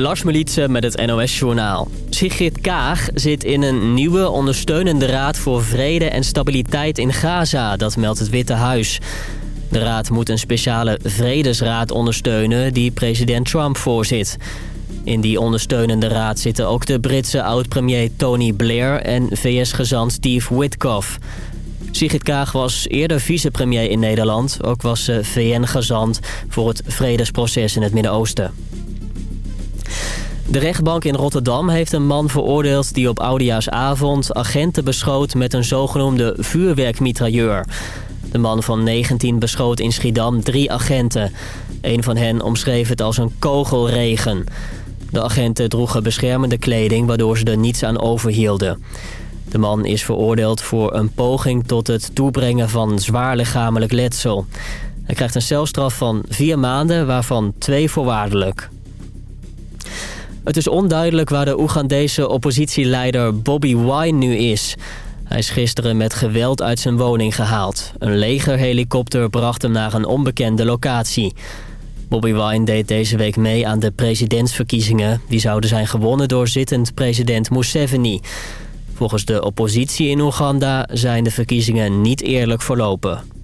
Lars Militsen met het NOS-journaal. Sigrid Kaag zit in een nieuwe ondersteunende raad voor vrede en stabiliteit in Gaza, dat meldt het Witte Huis. De raad moet een speciale vredesraad ondersteunen die president Trump voorzit. In die ondersteunende raad zitten ook de Britse oud-premier Tony Blair en VS-gezant Steve Witkoff. Sigrid Kaag was eerder vicepremier in Nederland. Ook was ze VN-gezant voor het vredesproces in het Midden-Oosten. De rechtbank in Rotterdam heeft een man veroordeeld die op Oudejaarsavond agenten beschoot met een zogenoemde vuurwerkmitrailleur. De man van 19 beschoot in Schiedam drie agenten. Een van hen omschreef het als een kogelregen. De agenten droegen beschermende kleding waardoor ze er niets aan overhielden. De man is veroordeeld voor een poging tot het toebrengen van zwaar lichamelijk letsel. Hij krijgt een celstraf van vier maanden, waarvan twee voorwaardelijk. Het is onduidelijk waar de Oegandese oppositieleider Bobby Wine nu is. Hij is gisteren met geweld uit zijn woning gehaald. Een legerhelikopter bracht hem naar een onbekende locatie. Bobby Wine deed deze week mee aan de presidentsverkiezingen. Die zouden zijn gewonnen door zittend president Museveni. Volgens de oppositie in Oeganda zijn de verkiezingen niet eerlijk verlopen.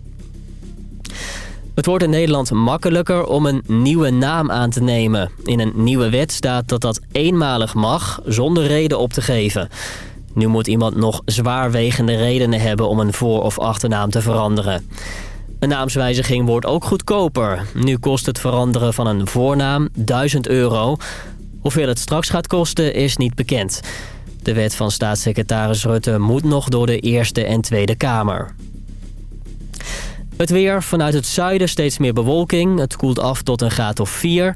Het wordt in Nederland makkelijker om een nieuwe naam aan te nemen. In een nieuwe wet staat dat dat eenmalig mag, zonder reden op te geven. Nu moet iemand nog zwaarwegende redenen hebben om een voor- of achternaam te veranderen. Een naamswijziging wordt ook goedkoper. Nu kost het veranderen van een voornaam 1000 euro. Hoeveel het straks gaat kosten is niet bekend. De wet van staatssecretaris Rutte moet nog door de Eerste en Tweede Kamer. Het weer, vanuit het zuiden steeds meer bewolking. Het koelt af tot een graad of 4.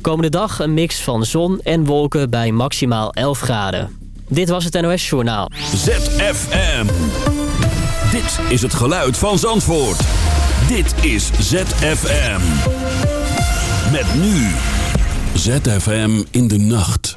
Komende dag een mix van zon en wolken bij maximaal 11 graden. Dit was het NOS Journaal. ZFM. Dit is het geluid van Zandvoort. Dit is ZFM. Met nu. ZFM in de nacht.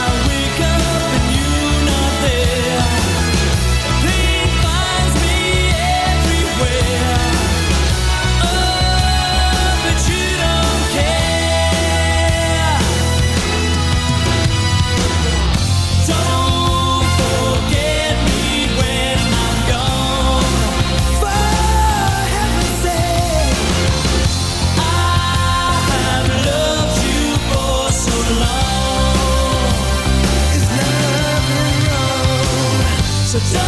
I will such a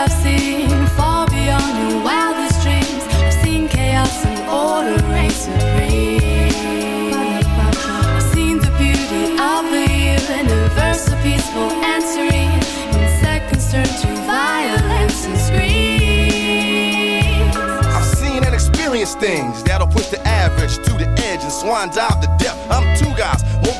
I've seen Far beyond your wildest dreams. I've seen chaos and order reign supreme. I've seen the beauty of the universe So peaceful and serene In seconds turn to violence and screams. I've seen and experienced things that'll push the average to the edge and swan dive to death. I'm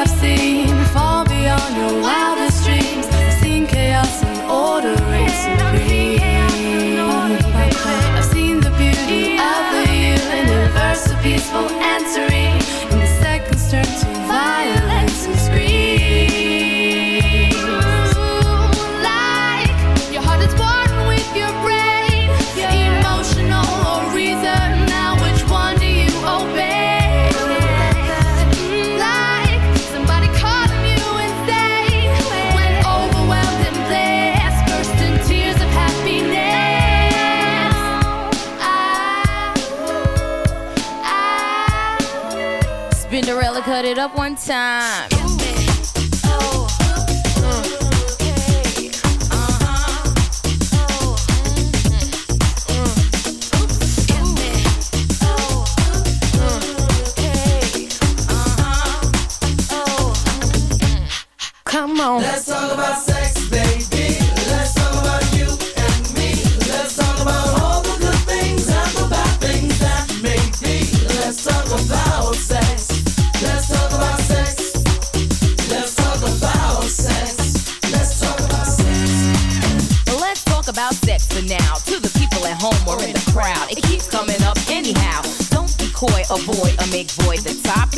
I've seen far beyond your wildest dreams. I've seen chaos and order reign supreme. Cut it up one time.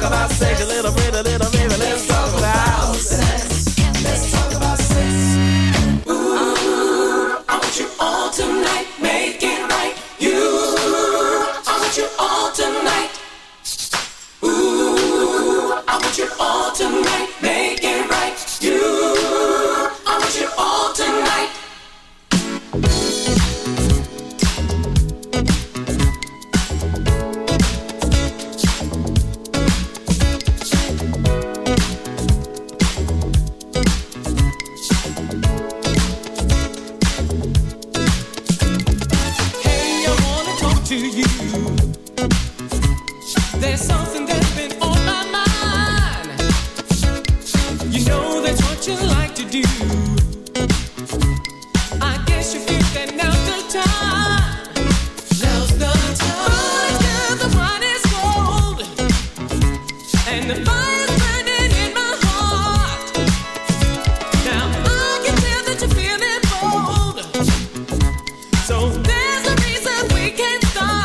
Talk about sex a little bit, a little bit. We can't start.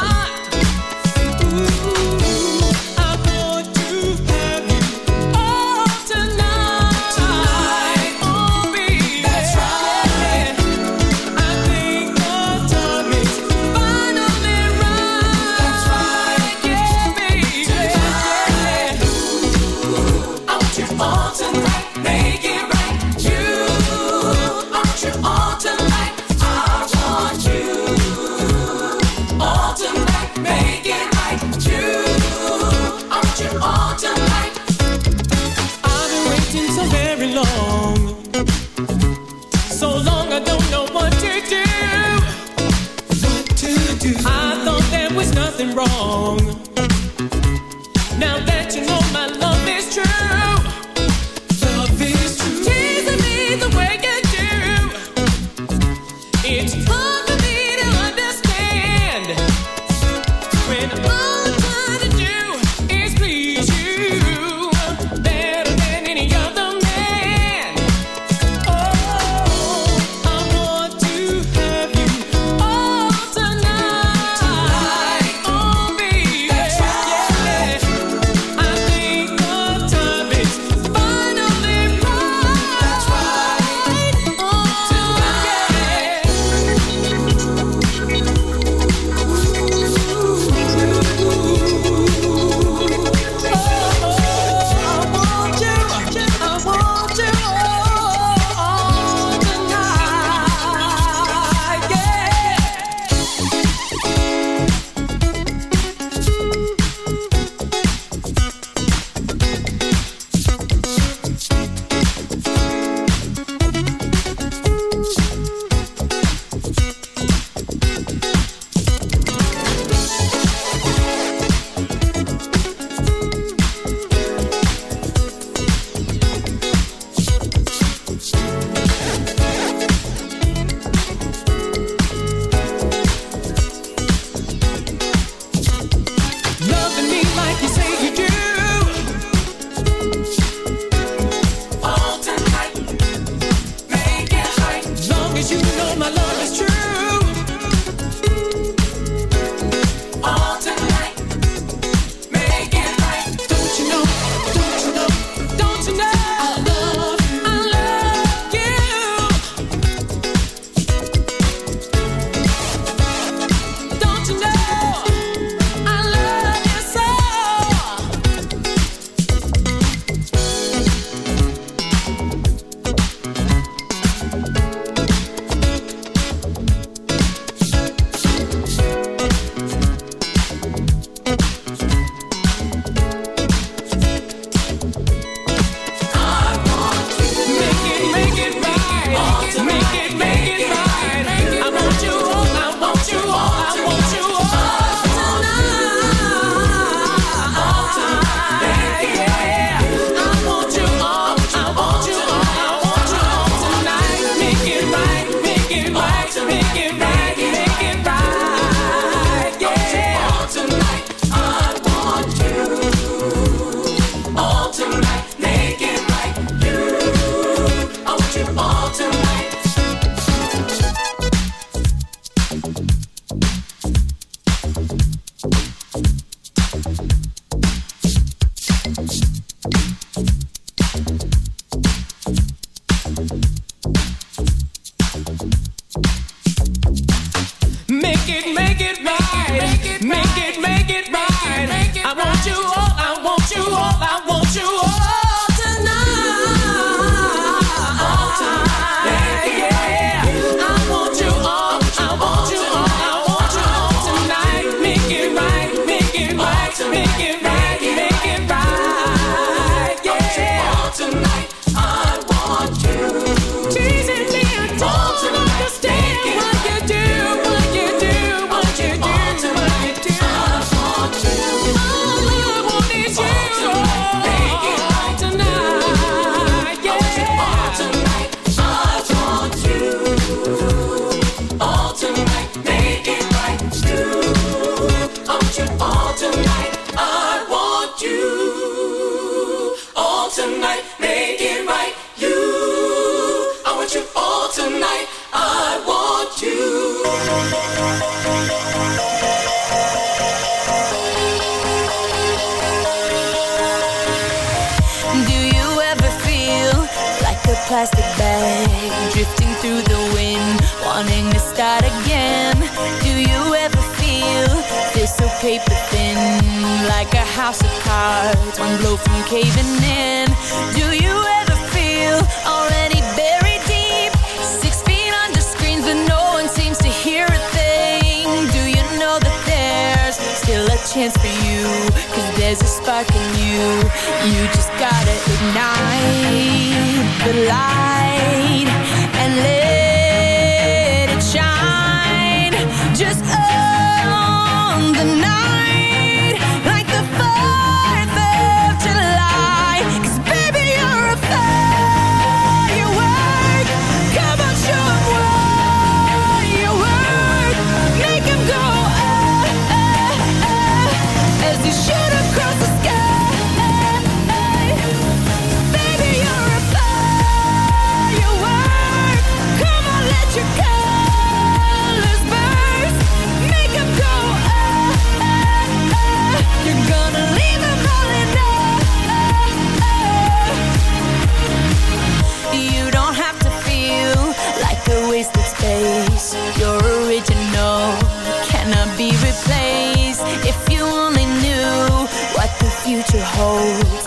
Gotta the light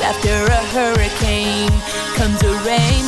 after a hurricane comes a rainbow.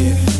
Yeah.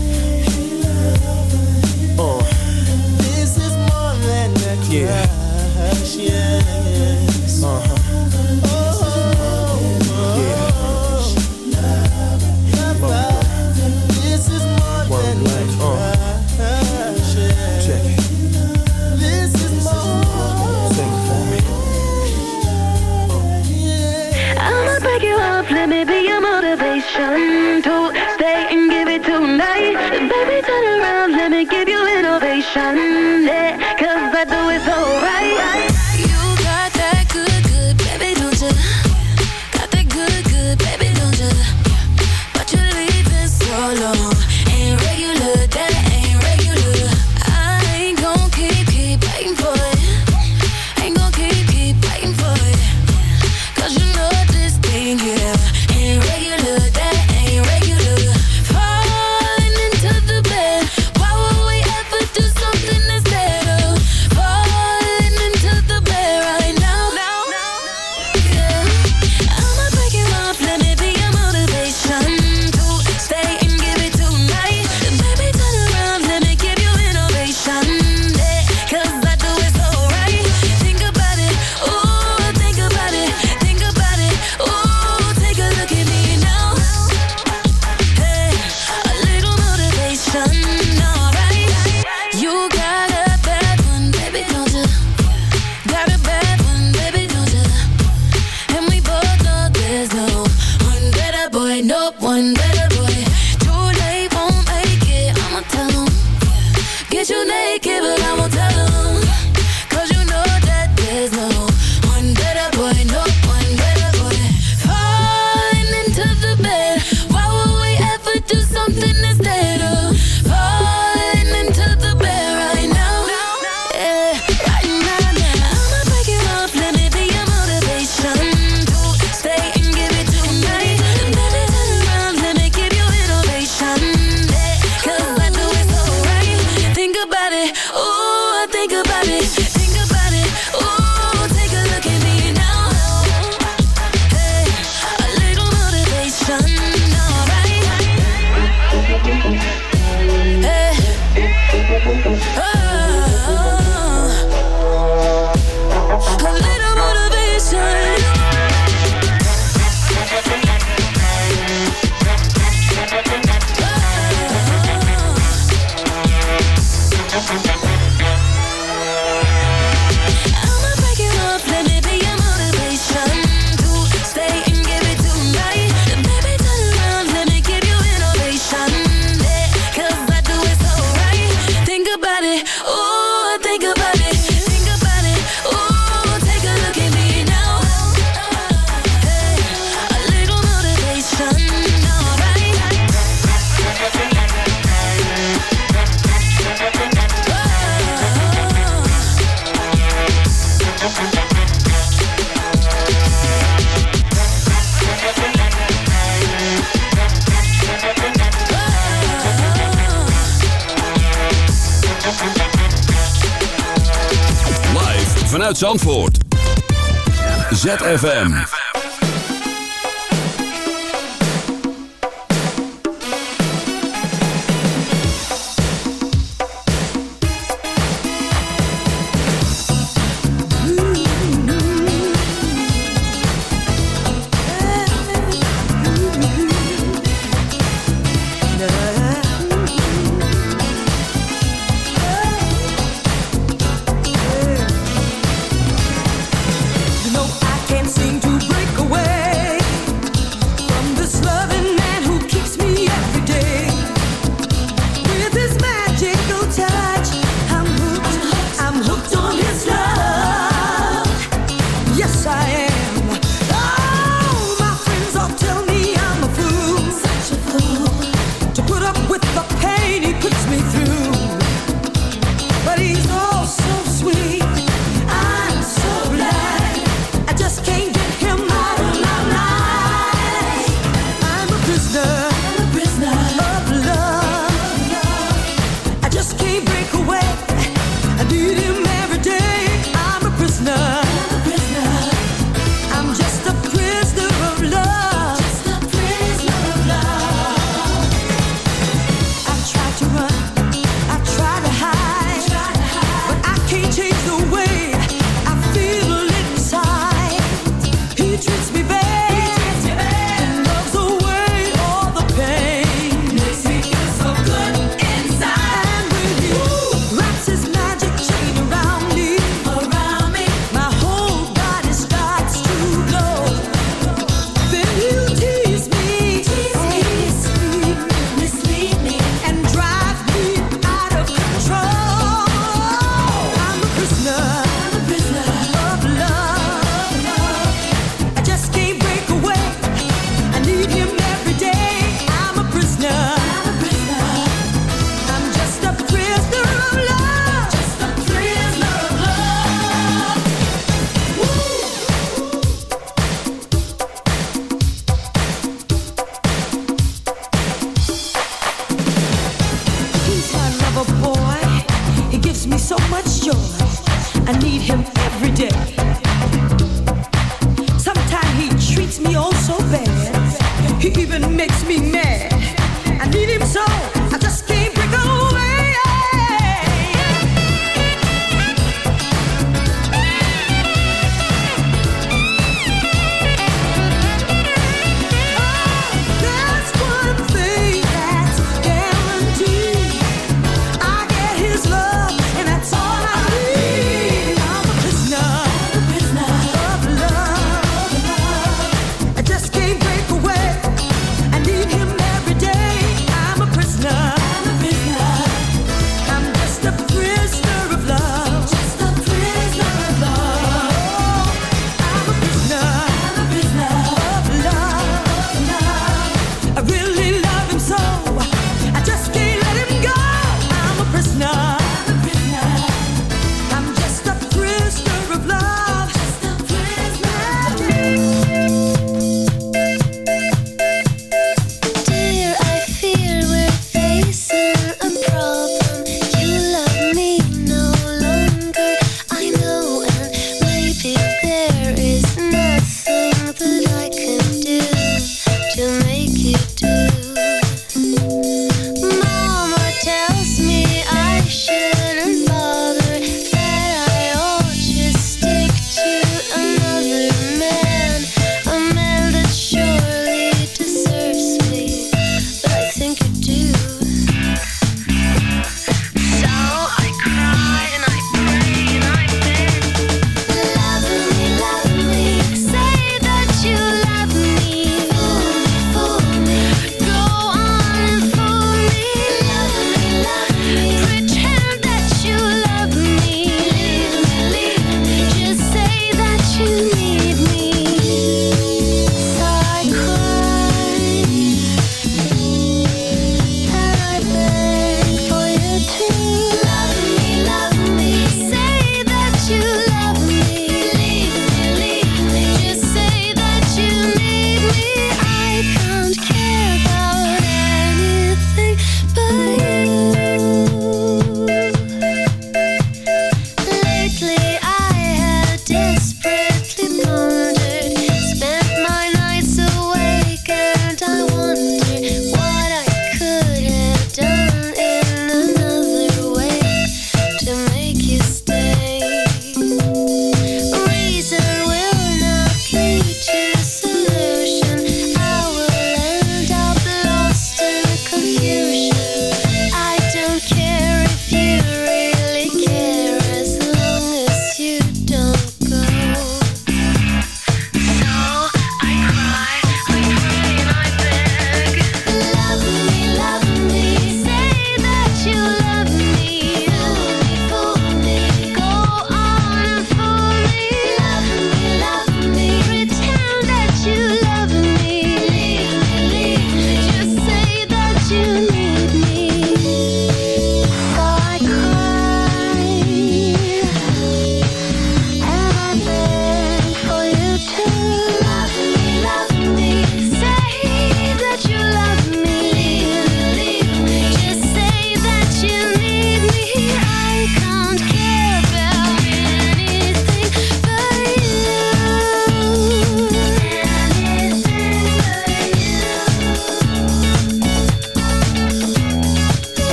I'ma break you off, let me be your motivation to stay and give it tonight. Baby, turn around, let me give you innovation. Zandvoort. ZFM.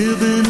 living